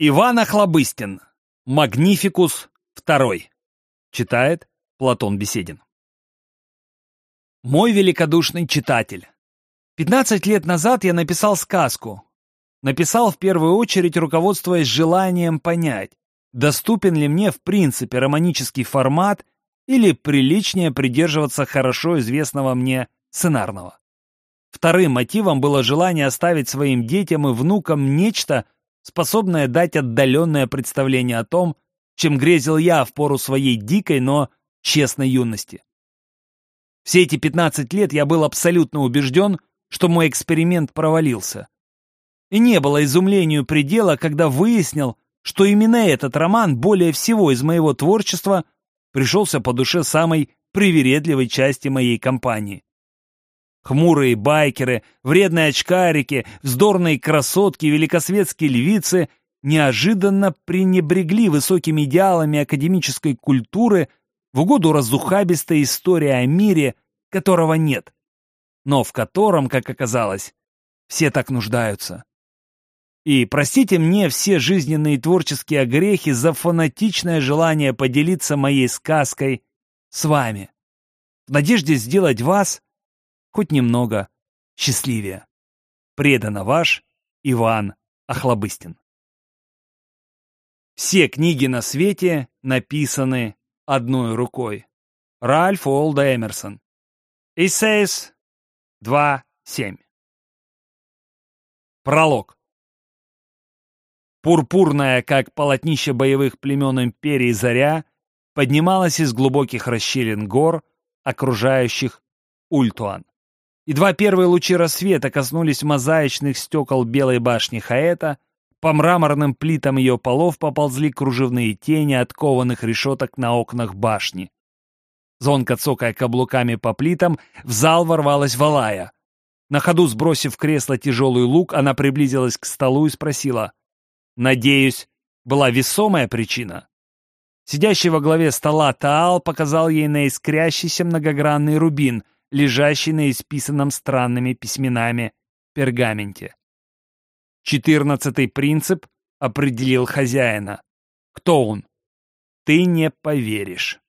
Иван Охлобыстин. Магнификус второй. Читает Платон Беседин. Мой великодушный читатель. 15 лет назад я написал сказку. Написал в первую очередь, руководствуясь желанием понять, доступен ли мне в принципе романический формат или приличнее придерживаться хорошо известного мне сценарного. Вторым мотивом было желание оставить своим детям и внукам нечто, способное дать отдаленное представление о том, чем грезил я в пору своей дикой, но честной юности. Все эти 15 лет я был абсолютно убежден, что мой эксперимент провалился. И не было изумлению предела, когда выяснил, что именно этот роман более всего из моего творчества пришелся по душе самой привередливой части моей компании. Хмурые байкеры, вредные очкарики, вздорные красотки, великосветские львицы неожиданно пренебрегли высокими идеалами академической культуры в угоду разухабистой истории о мире, которого нет, но в котором, как оказалось, все так нуждаются. И простите мне все жизненные творческие огрехи за фанатичное желание поделиться моей сказкой с вами, в надежде сделать вас хоть немного счастливее. Преданно ваш Иван Охлобыстин. Все книги на свете написаны одной рукой. Ральф Уолда Эмерсон. Essays 2.7. Пролог. Пурпурная, как полотнище боевых племен империи заря, поднималась из глубоких расщелин гор, окружающих Ультуан. Едва первые лучи рассвета коснулись мозаичных стекол белой башни Хаэта, по мраморным плитам ее полов поползли кружевные тени от кованых решеток на окнах башни. Звонко цокая каблуками по плитам, в зал ворвалась Валая. На ходу сбросив в кресло тяжелый лук, она приблизилась к столу и спросила. «Надеюсь, была весомая причина?» Сидящий во главе стола Таал показал ей на искрящийся многогранный рубин — лежащий на исписанном странными письменами пергаменте. Четырнадцатый принцип определил хозяина. Кто он? Ты не поверишь.